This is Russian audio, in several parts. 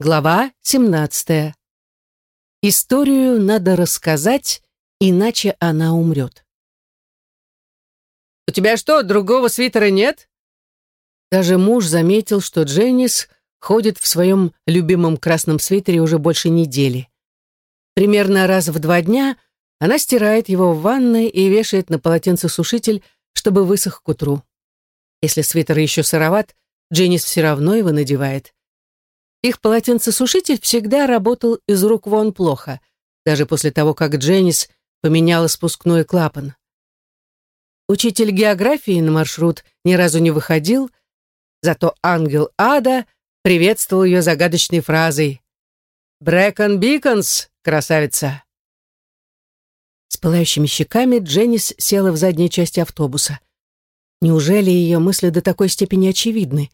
Глава 17. Историю надо рассказать, иначе она умрет. «У тебя что, другого свитера нет?» Даже муж заметил, что Дженнис ходит в своем любимом красном свитере уже больше недели. Примерно раз в два дня она стирает его в ванной и вешает на полотенцесушитель, чтобы высох к утру. Если свитер еще сыроват, Дженнис все равно его надевает. Их полотенцесушитель всегда работал из рук вон плохо, даже после того, как Дженнис поменяла спускной клапан. Учитель географии на маршрут ни разу не выходил, зато ангел ада приветствовал ее загадочной фразой «Брэкон Биконс, красавица!» С пылающими щеками Дженнис села в задней части автобуса. Неужели ее мысли до такой степени очевидны?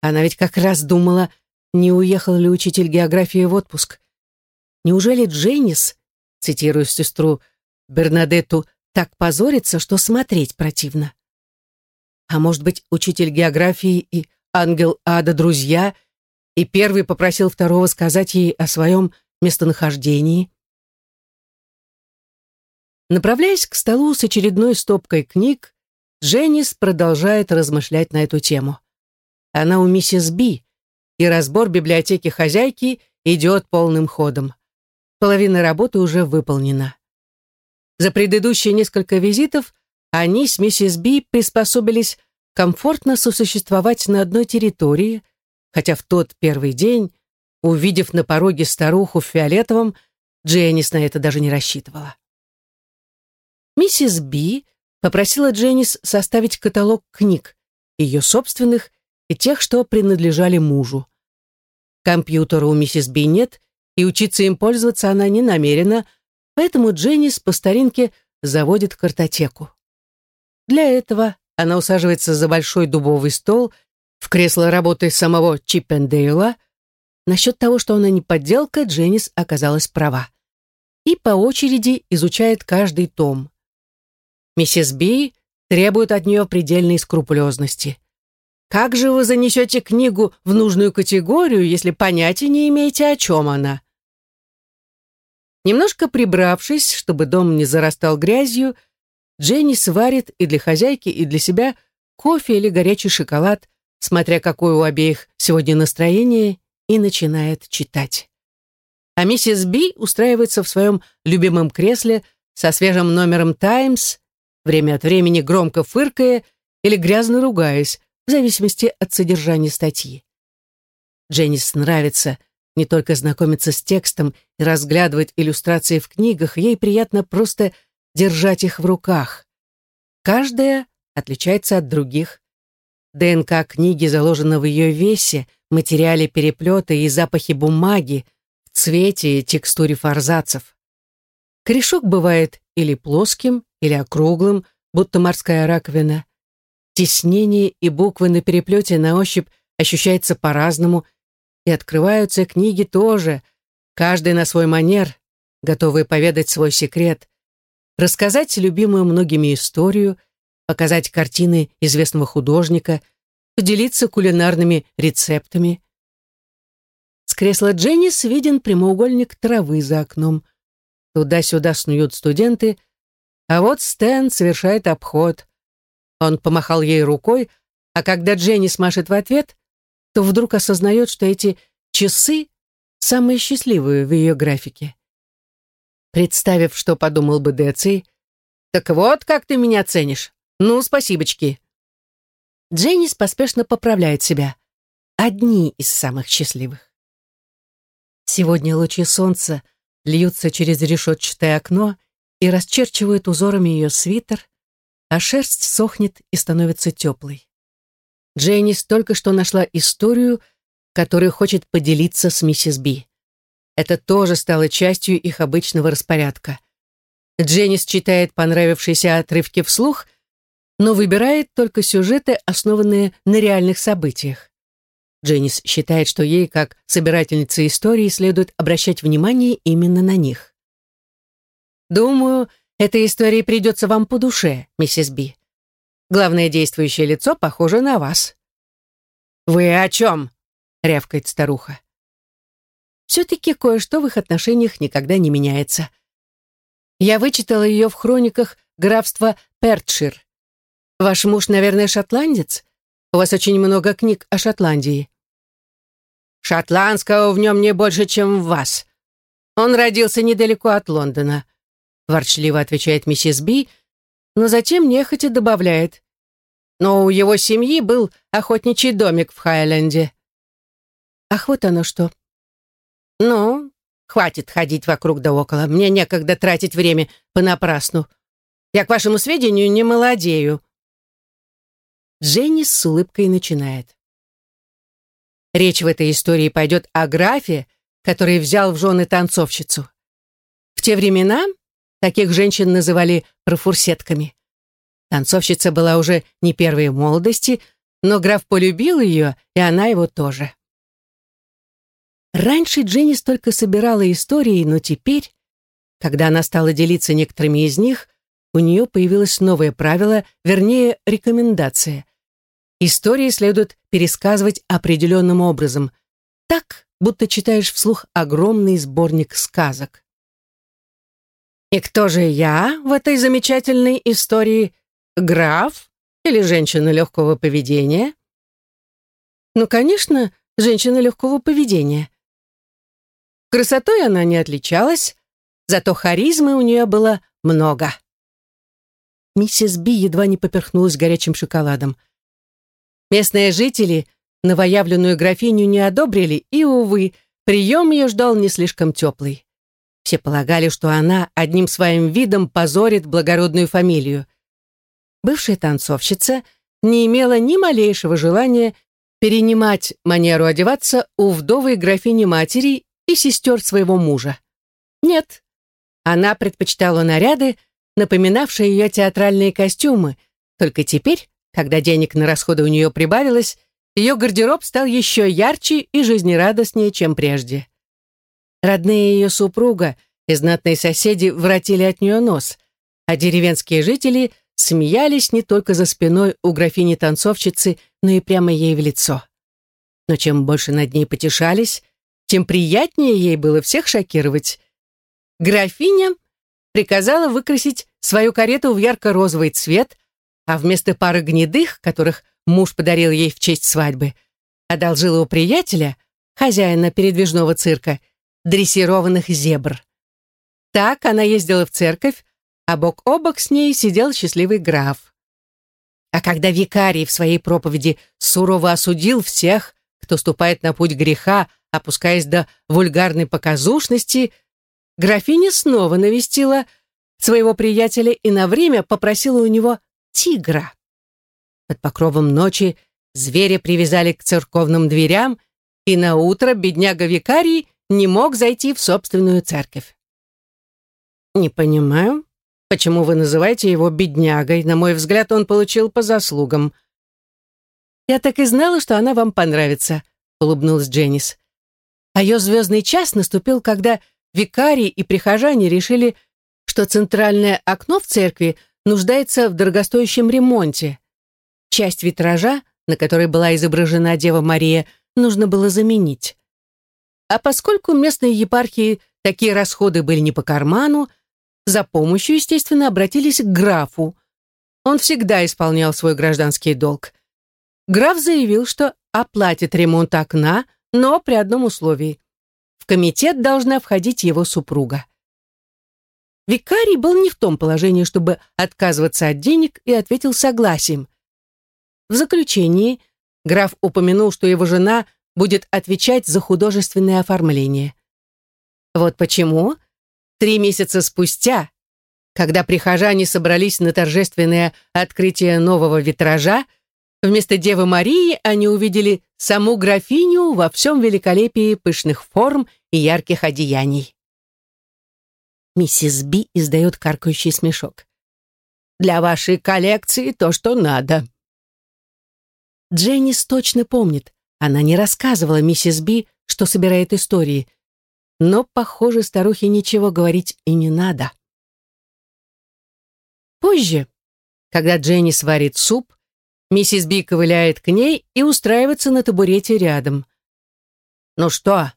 Она ведь как раз думала не уехал ли учитель географии в отпуск. Неужели Дженнис, цитирую сестру Бернадетту, так позорится, что смотреть противно? А может быть, учитель географии и ангел ада друзья, и первый попросил второго сказать ей о своем местонахождении? Направляясь к столу с очередной стопкой книг, Дженнис продолжает размышлять на эту тему. Она у миссис Би, и разбор библиотеки хозяйки идет полным ходом. Половина работы уже выполнена. За предыдущие несколько визитов они с миссис Би приспособились комфортно сосуществовать на одной территории, хотя в тот первый день, увидев на пороге старуху в фиолетовом, Дженнис на это даже не рассчитывала. Миссис Би попросила Дженнис составить каталог книг, ее собственных и тех, что принадлежали мужу. Компьютера у миссис Би нет, и учиться им пользоваться она не намерена, поэтому Дженнис по старинке заводит картотеку. Для этого она усаживается за большой дубовый стол в кресло работы самого Чиппендейла. Насчет того, что она не подделка, Дженнис оказалась права. И по очереди изучает каждый том. Миссис Би требует от нее предельной скрупулезности. Как же вы занесете книгу в нужную категорию, если понятия не имеете, о чем она? Немножко прибравшись, чтобы дом не зарастал грязью, Дженни сварит и для хозяйки, и для себя кофе или горячий шоколад, смотря какое у обеих сегодня настроение, и начинает читать. А миссис Би устраивается в своем любимом кресле со свежим номером «Таймс», время от времени громко фыркая или грязно ругаясь, в зависимости от содержания статьи. Дженнис нравится не только знакомиться с текстом и разглядывать иллюстрации в книгах, ей приятно просто держать их в руках. Каждая отличается от других. ДНК книги заложена в ее весе, материале переплета и запахе бумаги, в цвете и текстуре форзацев. Корешок бывает или плоским, или округлым, будто морская раковина. Теснение и буквы на переплете на ощупь ощущаются по-разному, и открываются книги тоже, каждый на свой манер, готовые поведать свой секрет, рассказать любимую многими историю, показать картины известного художника, поделиться кулинарными рецептами. С кресла Дженнис виден прямоугольник травы за окном. Туда-сюда снуют студенты, а вот Стэн совершает обход. Он помахал ей рукой, а когда Дженни смашет в ответ, то вдруг осознает, что эти часы самые счастливые в ее графике. Представив, что подумал бы Деций, «Так вот, как ты меня ценишь. Ну, спасибочки». Дженнис поспешно поправляет себя. Одни из самых счастливых. Сегодня лучи солнца льются через решетчатое окно и расчерчивают узорами ее свитер, а шерсть сохнет и становится теплой. Дженнис только что нашла историю, которую хочет поделиться с миссис Би. Это тоже стало частью их обычного распорядка. Дженнис читает понравившиеся отрывки вслух, но выбирает только сюжеты, основанные на реальных событиях. Дженнис считает, что ей, как собирательнице истории, следует обращать внимание именно на них. Думаю, эта история придется вам по душе, миссис Би. Главное действующее лицо похоже на вас». «Вы о чем?» — рявкает старуха. все-таки кое-что в их отношениях никогда не меняется. Я вычитала ее в хрониках графства Пертшир. Ваш муж, наверное, шотландец? У вас очень много книг о Шотландии. Шотландского в нем не больше, чем в вас. Он родился недалеко от Лондона, ворчливо отвечает миссис Би, но затем нехотя добавляет. Но у его семьи был охотничий домик в Хайленде. Ах, вот оно что. Ну, хватит ходить вокруг да около. Мне некогда тратить время понапрасну. Я, к вашему сведению, не молодею. Дженни с улыбкой начинает. Речь в этой истории пойдет о графе, который взял в жены танцовщицу. В те времена таких женщин называли профурсетками. Танцовщица была уже не первой молодости, но граф полюбил ее, и она его тоже. Раньше Дженни столько собирала истории, но теперь, когда она стала делиться некоторыми из них, у нее появилось новое правило, вернее, рекомендация. Истории следует пересказывать определенным образом, так, будто читаешь вслух огромный сборник сказок. «И кто же я в этой замечательной истории? Граф или женщина легкого поведения?» «Ну, конечно, женщина легкого поведения. Красотой она не отличалась, зато харизмы у нее было много. Миссис Би едва не поперхнулась горячим шоколадом. Местные жители новоявленную графиню не одобрили, и, увы, прием ее ждал не слишком теплый. Все полагали, что она одним своим видом позорит благородную фамилию. Бывшая танцовщица не имела ни малейшего желания перенимать манеру одеваться у вдовой графини матери и сестер своего мужа. Нет, она предпочитала наряды, напоминавшие ее театральные костюмы, только теперь, когда денег на расходы у нее прибавилось, ее гардероб стал еще ярче и жизнерадостнее, чем прежде. Родные ее супруга и знатные соседи воротили от нее нос, а деревенские жители смеялись не только за спиной у графини-танцовщицы, но и прямо ей в лицо. Но чем больше над ней потешались, тем приятнее ей было всех шокировать. Графиня приказала выкрасить свою карету в ярко-розовый цвет, а вместо пары гнедых, которых муж подарил ей в честь свадьбы, одолжила у приятеля, хозяина передвижного цирка, дрессированных зебр. Так она ездила в церковь, а бок о бок с ней сидел счастливый граф. А когда викарий в своей проповеди сурово осудил всех, кто ступает на путь греха, опускаясь до вульгарной показушности, графиня снова навестила своего приятеля и на время попросила у него тигра. Под покровом ночи зверя привязали к церковным дверям, и на утро бедняга-викарий не мог зайти в собственную церковь. «Не понимаю, почему вы называете его беднягой. На мой взгляд, он получил по заслугам». «Я так и знала, что она вам понравится», — улыбнулась Дженнис. А ее звездный час наступил, когда викарий и прихожане решили, что центральное окно в церкви нуждается в дорогостоящем ремонте. Часть витража, на которой была изображена Дева Мария, нужно было заменить. А поскольку местной епархии такие расходы были не по карману, за помощью, естественно, обратились к графу. Он всегда исполнял свой гражданский долг. Граф заявил, что оплатит ремонт окна, но при одном условии. В комитет должна входить его супруга. Викарий был не в том положении, чтобы отказываться от денег, и ответил согласием. В заключении граф упомянул, что его жена будет отвечать за художественное оформление. Вот почему три месяца спустя, когда прихожане собрались на торжественное открытие нового витража, Вместо Девы Марии они увидели саму графиню во всем великолепии пышных форм и ярких одеяний. Миссис Би издает каркающий смешок. «Для вашей коллекции то, что надо». Дженнис точно помнит. Она не рассказывала миссис Би, что собирает истории. Но, похоже, старухе ничего говорить и не надо. Позже, когда Дженни сварит суп, Миссис Би ковыляет к ней и устраивается на табурете рядом. «Ну что,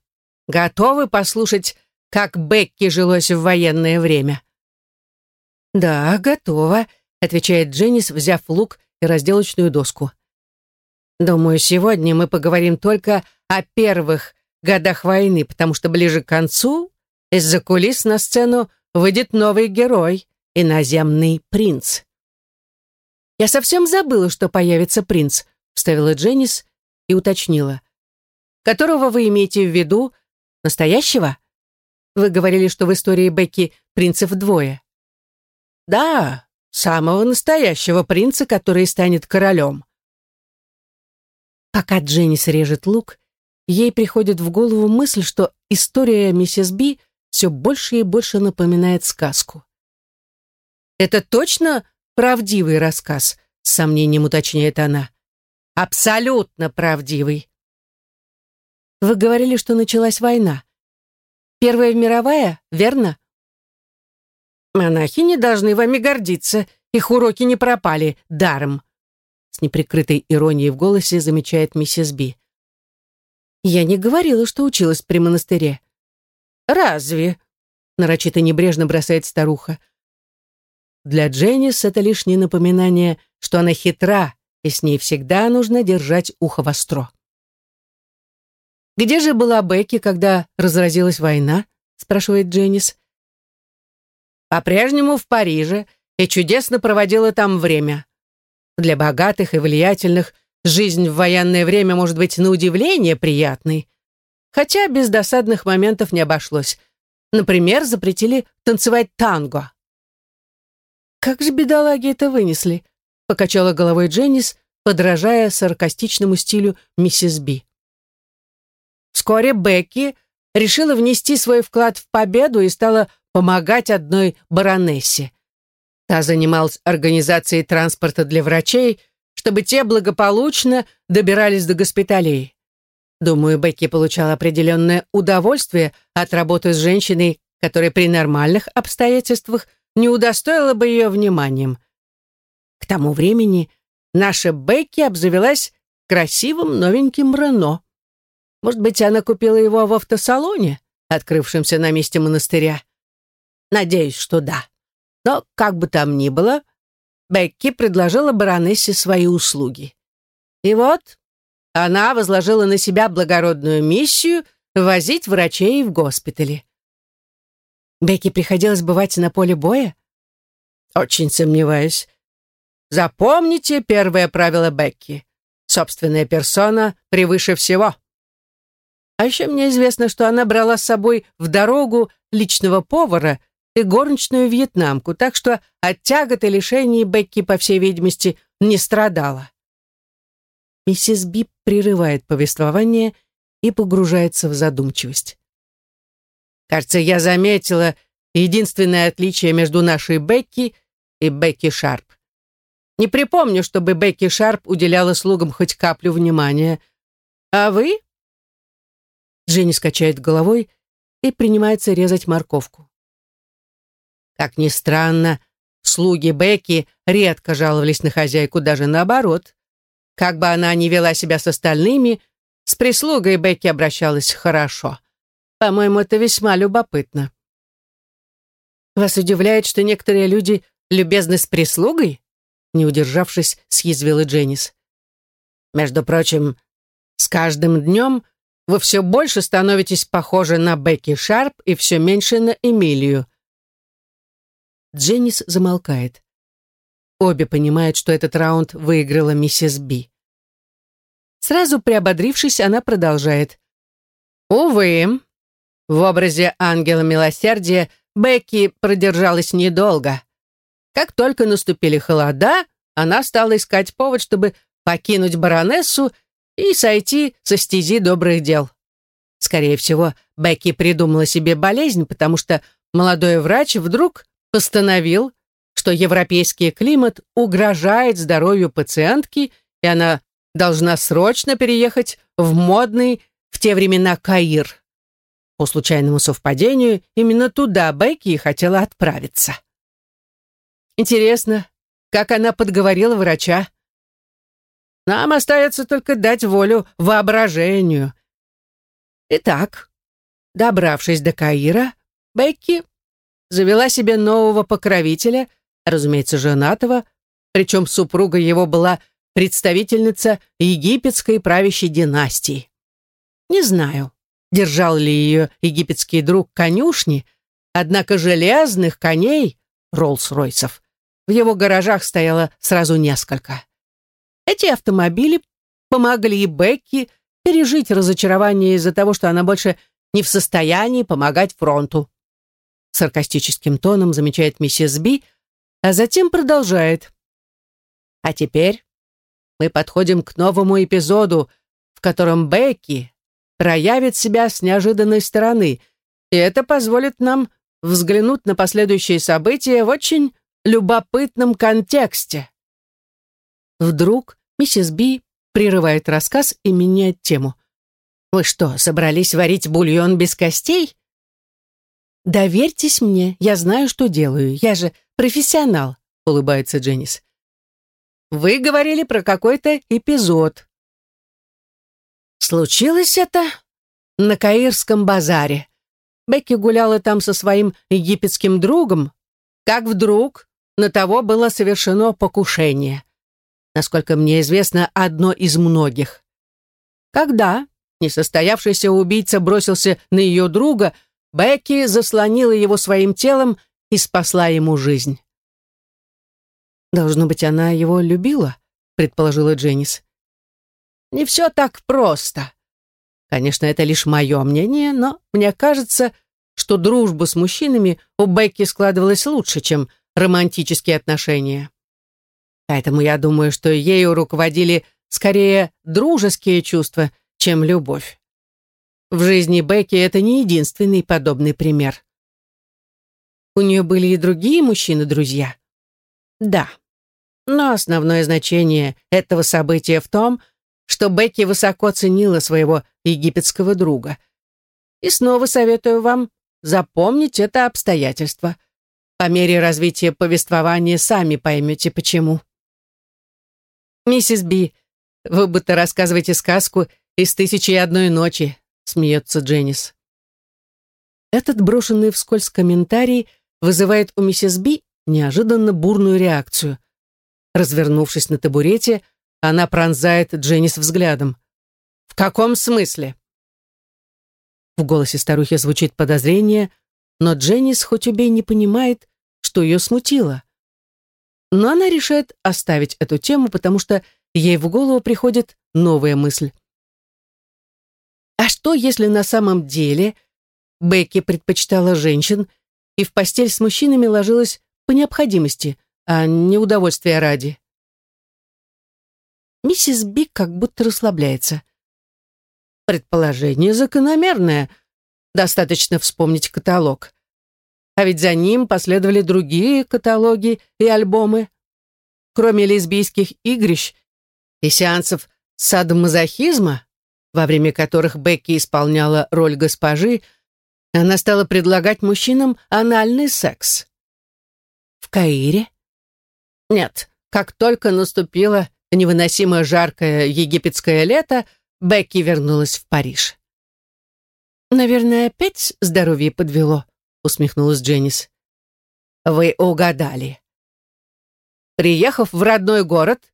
Готовы послушать, как Бекки жилось в военное время?» «Да, готова», — отвечает Дженнис, взяв лук и разделочную доску. «Думаю, сегодня мы поговорим только о первых годах войны, потому что ближе к концу из-за кулис на сцену выйдет новый герой, иноземный принц». «Я совсем забыла, что появится принц», — вставила Дженнис и уточнила. «Которого вы имеете в виду? Настоящего? Вы говорили, что в истории Бекки принцев двое». Да, самого настоящего принца, который станет королем. Пока Дженнис режет лук, ей приходит в голову мысль, что история миссис Би все больше и больше напоминает сказку. «Это точно правдивый рассказ?» — с сомнением уточняет она. «Абсолютно правдивый». «Вы говорили, что началась война. Первая мировая, верно?» Монахини должны вами гордиться. Их уроки не пропали даром. С неприкрытой иронией в голосе замечает миссис Би. Я не говорила, что училась при монастыре. Разве? Нарочито небрежно бросает старуха. Для Дженнис это лишнее напоминание, что она хитра, и с ней всегда нужно держать ухо востро. «Где же была Бекки, когда разразилась война?» спрашивает Дженнис по-прежнему в Париже и чудесно проводила там время. Для богатых и влиятельных жизнь в военное время может быть на удивление приятной. Хотя без досадных моментов не обошлось. Например, запретили танцевать танго. «Как же бедолаги это вынесли?» — покачала головой Дженнис, подражая саркастичному стилю миссис Би. Вскоре Бекки решила внести свой вклад в победу и стала помогать одной баронессе. Та занималась организацией транспорта для врачей, чтобы те благополучно добирались до госпиталей. Думаю, Бекки получала определенное удовольствие от работы с женщиной, которая при нормальных обстоятельствах не удостоила бы ее вниманием. К тому времени наша Бекки обзавелась красивым новеньким Рено. Может быть, она купила его в автосалоне, открывшемся на месте монастыря. Надеюсь, что да. Но, как бы там ни было, Бекки предложила баронессе свои услуги. И вот она возложила на себя благородную миссию возить врачей в госпитале. Бекки приходилось бывать на поле боя? Очень сомневаюсь. Запомните первое правило Бекки. Собственная персона превыше всего. А еще мне известно, что она брала с собой в дорогу личного повара и горничную вьетнамку, так что от тягот и лишений Бекки, по всей видимости, не страдала. Миссис Би прерывает повествование и погружается в задумчивость. «Кажется, я заметила единственное отличие между нашей Бекки и Бекки Шарп. Не припомню, чтобы Бекки Шарп уделяла слугам хоть каплю внимания. А вы?» Дженни скачает головой и принимается резать морковку. Как ни странно, слуги Бекки редко жаловались на хозяйку, даже наоборот. Как бы она ни вела себя с остальными, с прислугой Бекки обращалась хорошо. По-моему, это весьма любопытно. «Вас удивляет, что некоторые люди любезны с прислугой?» Не удержавшись, съязвила Дженнис. «Между прочим, с каждым днем вы все больше становитесь похожи на Бекки Шарп и все меньше на Эмилию», Дженнис замолкает. Обе понимают, что этот раунд выиграла миссис Би. Сразу приободрившись, она продолжает. «Увы, в образе ангела милосердия Бекки продержалась недолго. Как только наступили холода, она стала искать повод, чтобы покинуть баронессу и сойти со стези добрых дел. Скорее всего, Бекки придумала себе болезнь, потому что молодой врач вдруг постановил, что европейский климат угрожает здоровью пациентки, и она должна срочно переехать в модный в те времена Каир. По случайному совпадению, именно туда Бекки хотела отправиться. Интересно, как она подговорила врача? Нам остается только дать волю воображению. Итак, Добравшись до Каира, Бекки завела себе нового покровителя, разумеется, женатого, причем супруга его была представительница египетской правящей династии. Не знаю, держал ли ее египетский друг конюшни, однако железных коней, Роллс-Ройсов, в его гаражах стояло сразу несколько. Эти автомобили помогли Бекки пережить разочарование из-за того, что она больше не в состоянии помогать фронту. Саркастическим тоном замечает миссис Би, а затем продолжает. А теперь мы подходим к новому эпизоду, в котором Бекки проявит себя с неожиданной стороны, и это позволит нам взглянуть на последующие события в очень любопытном контексте. Вдруг миссис Би прерывает рассказ и меняет тему. «Вы что, собрались варить бульон без костей?» «Доверьтесь мне, я знаю, что делаю, я же профессионал», — улыбается Дженнис. «Вы говорили про какой-то эпизод». Случилось это на Каирском базаре. Бекки гуляла там со своим египетским другом, как вдруг на того было совершено покушение. Насколько мне известно, одно из многих. Когда несостоявшийся убийца бросился на ее друга, Бекки заслонила его своим телом и спасла ему жизнь. «Должно быть, она его любила», — предположила Дженнис. «Не все так просто. Конечно, это лишь мое мнение, но мне кажется, что дружба с мужчинами у Бекки складывалась лучше, чем романтические отношения. Поэтому я думаю, что ею руководили скорее дружеские чувства, чем любовь. В жизни Бекки это не единственный подобный пример. У нее были и другие мужчины-друзья. Да. Но основное значение этого события в том, что Бекки высоко ценила своего египетского друга. И снова советую вам запомнить это обстоятельство. По мере развития повествования сами поймете, почему. «Миссис Би, вы будто рассказываете сказку из «Тысячи и одной ночи», смеется Дженнис. Этот брошенный вскользь комментарий вызывает у миссис Би неожиданно бурную реакцию. Развернувшись на табурете, она пронзает Дженнис взглядом. «В каком смысле?» В голосе старухи звучит подозрение, но Дженнис хоть убей не понимает, что ее смутило. Но она решает оставить эту тему, потому что ей в голову приходит новая мысль. А что, если на самом деле Бекки предпочитала женщин и в постель с мужчинами ложилась по необходимости, а не удовольствия ради? Миссис Би как будто расслабляется. Предположение закономерное. Достаточно вспомнить каталог. А ведь за ним последовали другие каталоги и альбомы. Кроме лесбийских игрищ и сеансов садомазохизма, во время которых Бекки исполняла роль госпожи, она стала предлагать мужчинам анальный секс. В Каире? Нет, как только наступило невыносимо жаркое египетское лето, Бекки вернулась в Париж. «Наверное, опять здоровье подвело», — усмехнулась Дженнис. «Вы угадали». Приехав в родной город,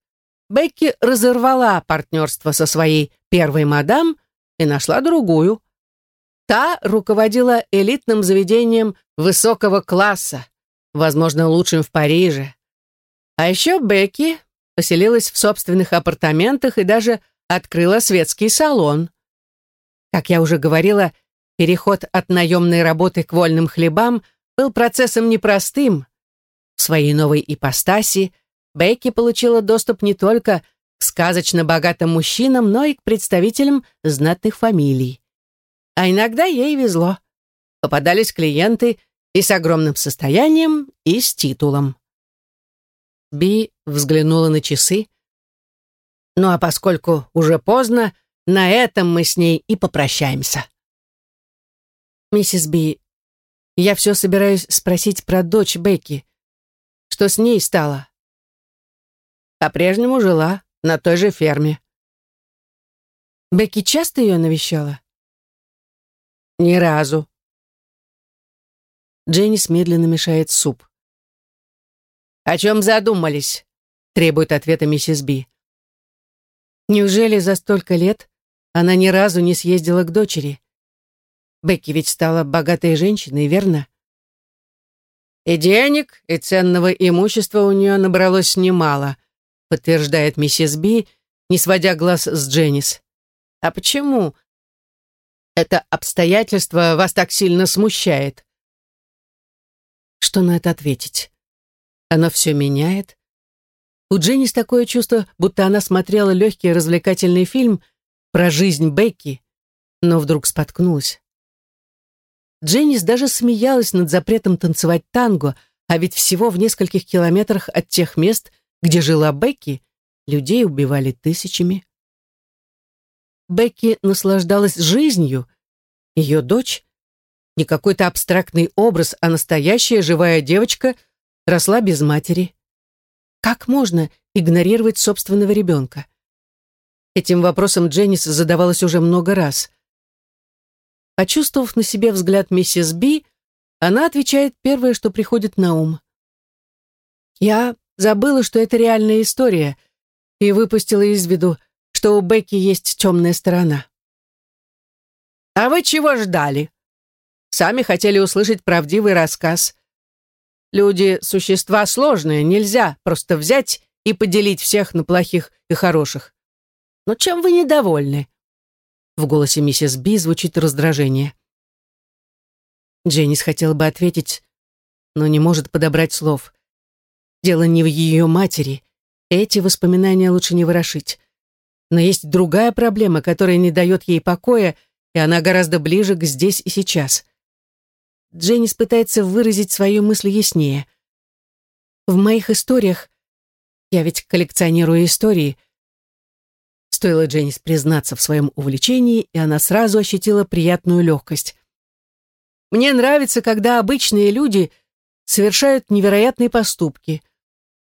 Бекки разорвала партнерство со своей первой мадам и нашла другую. Та руководила элитным заведением высокого класса, возможно, лучшим в Париже. А еще Бекки поселилась в собственных апартаментах и даже открыла светский салон. Как я уже говорила, переход от наемной работы к вольным хлебам был процессом непростым. В своей новой ипостаси Бекки получила доступ не только сказочно богатым мужчинам, но и к представителям знатных фамилий. А иногда ей везло. Попадались клиенты и с огромным состоянием, и с титулом. Би взглянула на часы. Ну а поскольку уже поздно, на этом мы с ней и попрощаемся. Миссис Би, я все собираюсь спросить про дочь Бекки. Что с ней стало? по-прежнему жила на той же ферме. Бекки часто ее навещала? Ни разу. Дженнис медленно мешает суп. «О чем задумались?» — требует ответа миссис Би. Неужели за столько лет она ни разу не съездила к дочери? Бекки ведь стала богатой женщиной, верно? И денег, и ценного имущества у нее набралось немало, подтверждает миссис Би, не сводя глаз с Дженнис. А почему это обстоятельство вас так сильно смущает? Что на это ответить? Оно все меняет. У Дженнис такое чувство, будто она смотрела легкий развлекательный фильм про жизнь Бекки, но вдруг споткнулась. Дженнис даже смеялась над запретом танцевать танго, а ведь всего в нескольких километрах от тех мест, где жила Бекки, людей убивали тысячами. Бекки наслаждалась жизнью. Ее дочь, не какой-то абстрактный образ, а настоящая живая девочка, росла без матери. Как можно игнорировать собственного ребенка? Этим вопросом Дженнис задавалась уже много раз – Почувствовав на себе взгляд миссис Би, она отвечает первое, что приходит на ум. «Я забыла, что это реальная история, и выпустила из виду, что у Бекки есть темная сторона». «А вы чего ждали? Сами хотели услышать правдивый рассказ. Люди — существа сложные, нельзя просто взять и поделить всех на плохих и хороших. Но чем вы недовольны? В голосе миссис Би звучит раздражение. Дженнис хотела бы ответить, но не может подобрать слов. Дело не в ее матери. Эти воспоминания лучше не ворошить. Но есть другая проблема, которая не дает ей покоя, и она гораздо ближе к здесь и сейчас. Дженнис пытается выразить свою мысль яснее. В моих историях, я ведь коллекционирую истории, Стоило Дженнис признаться в своем увлечении, и она сразу ощутила приятную легкость. «Мне нравится, когда обычные люди совершают невероятные поступки.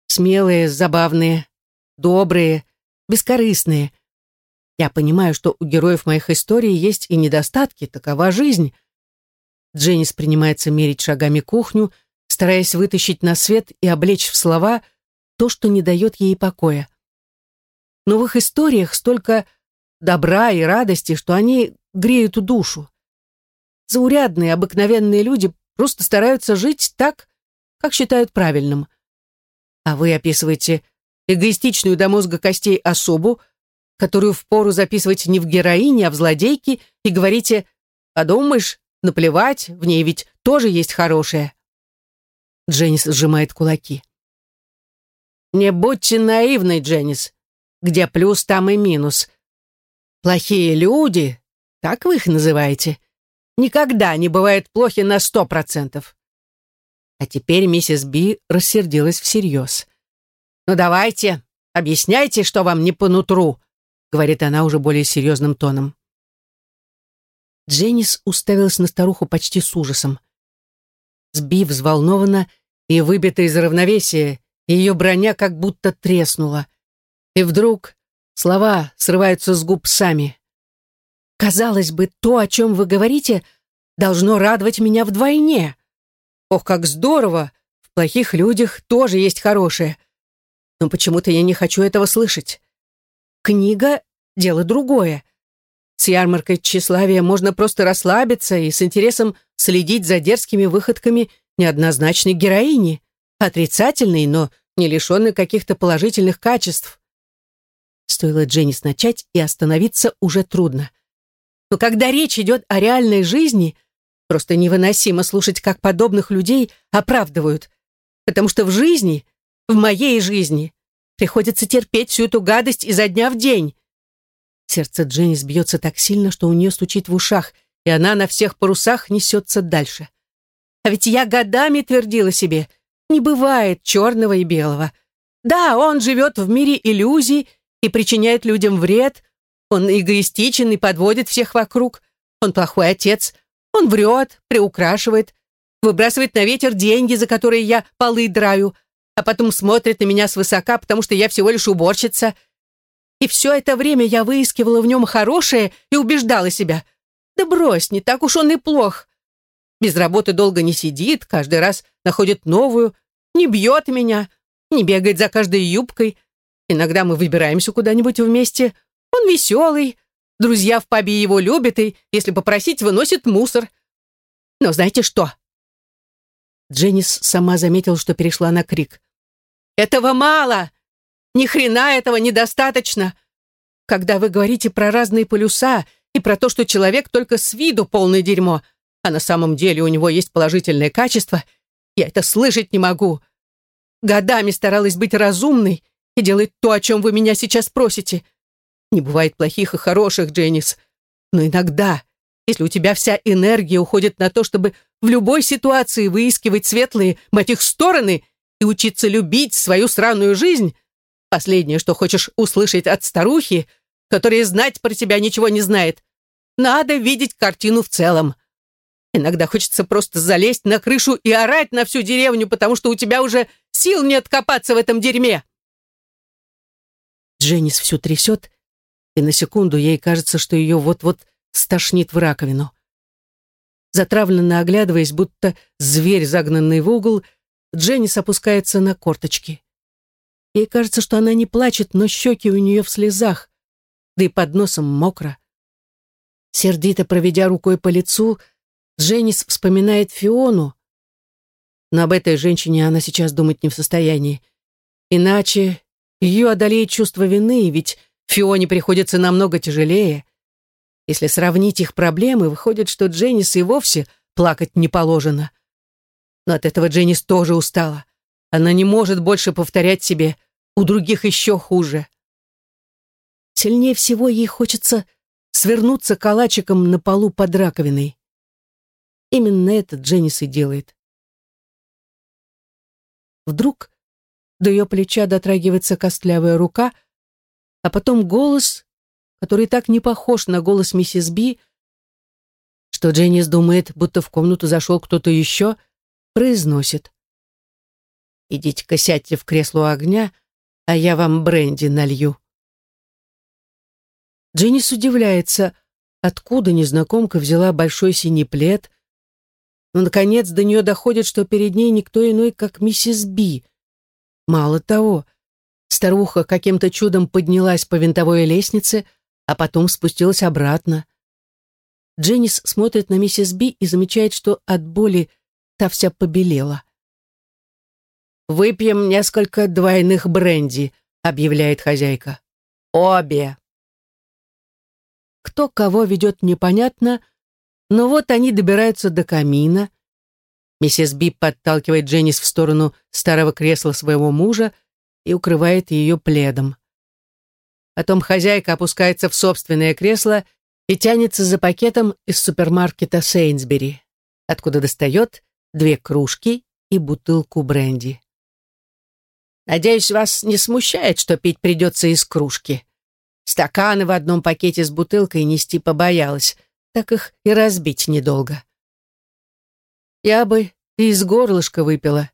Смелые, забавные, добрые, бескорыстные. Я понимаю, что у героев моих историй есть и недостатки, такова жизнь». Дженнис принимается мерить шагами кухню, стараясь вытащить на свет и облечь в слова то, что не дает ей покоя но в их историях столько добра и радости, что они греют душу. Заурядные, обыкновенные люди просто стараются жить так, как считают правильным. А вы описываете эгоистичную до мозга костей особу, которую впору записывать не в героине, а в злодейке, и говорите «подумаешь, наплевать, в ней ведь тоже есть хорошее». Дженнис сжимает кулаки. «Не будьте наивной, Дженнис. Где плюс, там и минус. Плохие люди, так вы их называете, никогда не бывают плохи на сто процентов. А теперь миссис Би рассердилась всерьез. «Ну давайте, объясняйте, что вам не по нутру», говорит она уже более серьезным тоном. Дженнис уставилась на старуху почти с ужасом. Сби взволнованно и выбита из равновесия, ее броня как будто треснула. И вдруг слова срываются с губ сами. Казалось бы, то, о чем вы говорите, должно радовать меня вдвойне. Ох, как здорово! В плохих людях тоже есть хорошее. Но почему-то я не хочу этого слышать. Книга — дело другое. С ярмаркой тщеславия можно просто расслабиться и с интересом следить за дерзкими выходками неоднозначной героини, отрицательной, но не лишенной каких-то положительных качеств. Стоило Дженнис начать, и остановиться уже трудно. Но когда речь идет о реальной жизни, просто невыносимо слушать, как подобных людей оправдывают. Потому что в жизни, в моей жизни, приходится терпеть всю эту гадость изо дня в день. Сердце Дженнис бьется так сильно, что у нее стучит в ушах, и она на всех парусах несется дальше. А ведь я годами твердила себе, не бывает черного и белого. Да, он живет в мире иллюзий и причиняет людям вред. Он эгоистичен и подводит всех вокруг. Он плохой отец. Он врет, приукрашивает, выбрасывает на ветер деньги, за которые я полы драю, а потом смотрит на меня свысока, потому что я всего лишь уборщица. И все это время я выискивала в нем хорошее и убеждала себя. Да брось, не так уж он и плох. Без работы долго не сидит, каждый раз находит новую, не бьет меня, не бегает за каждой юбкой. Иногда мы выбираемся куда-нибудь вместе. Он веселый, друзья в пабе его любят и, если попросить, выносит мусор. Но знаете что? Дженнис сама заметила, что перешла на крик. «Этого мало! Ни хрена этого недостаточно! Когда вы говорите про разные полюса и про то, что человек только с виду полное дерьмо, а на самом деле у него есть положительное качество, я это слышать не могу. Годами старалась быть разумной и делать то, о чем вы меня сейчас просите. Не бывает плохих и хороших, Дженнис. Но иногда, если у тебя вся энергия уходит на то, чтобы в любой ситуации выискивать светлые, мать их, стороны и учиться любить свою сраную жизнь, последнее, что хочешь услышать от старухи, которая знать про тебя ничего не знает, надо видеть картину в целом. Иногда хочется просто залезть на крышу и орать на всю деревню, потому что у тебя уже сил нет копаться в этом дерьме. Дженнис все трясет, и на секунду ей кажется, что ее вот-вот стошнит в раковину. Затравленно оглядываясь, будто зверь, загнанный в угол, Дженнис опускается на корточки. Ей кажется, что она не плачет, но щеки у нее в слезах, да и под носом мокро. Сердито проведя рукой по лицу, Дженнис вспоминает Фиону, но об этой женщине она сейчас думать не в состоянии. Иначе ее одолеет чувство вины, ведь Фионе приходится намного тяжелее. Если сравнить их проблемы, выходит, что Дженнис и вовсе плакать не положено. Но от этого Дженнис тоже устала. Она не может больше повторять себе «у других еще хуже». Сильнее всего ей хочется свернуться калачиком на полу под раковиной. Именно это Дженнис и делает. Вдруг до ее плеча дотрагивается костлявая рука, а потом голос, который так не похож на голос миссис Би, что Дженнис думает, будто в комнату зашел кто-то еще, произносит. «Идите-ка сядьте в кресло огня, а я вам бренди налью». Дженнис удивляется, откуда незнакомка взяла большой синий плед, но, наконец, до нее доходит, что перед ней никто иной, как миссис Би. Мало того, старуха каким-то чудом поднялась по винтовой лестнице, а потом спустилась обратно. Дженнис смотрит на миссис Би и замечает, что от боли та вся побелела. «Выпьем несколько двойных бренди», — объявляет хозяйка. «Обе». Кто кого ведет, непонятно, — но вот они добираются до камина. Миссис Би подталкивает Дженнис в сторону старого кресла своего мужа и укрывает ее пледом. Потом хозяйка опускается в собственное кресло и тянется за пакетом из супермаркета Сейнсбери, откуда достает две кружки и бутылку бренди. «Надеюсь, вас не смущает, что пить придется из кружки. Стаканы в одном пакете с бутылкой нести побоялась так их и разбить недолго. Я бы и из горлышка выпила,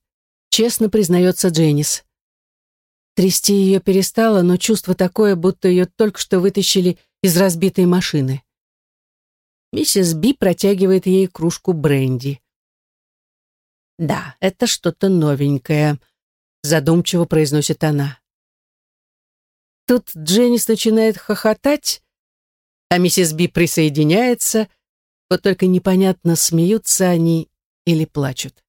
честно признается Дженнис. Трясти ее перестало, но чувство такое, будто ее только что вытащили из разбитой машины. Миссис Би протягивает ей кружку бренди. «Да, это что-то новенькое», — задумчиво произносит она. Тут Дженнис начинает хохотать, а миссис Би присоединяется, вот только непонятно, смеются они или плачут.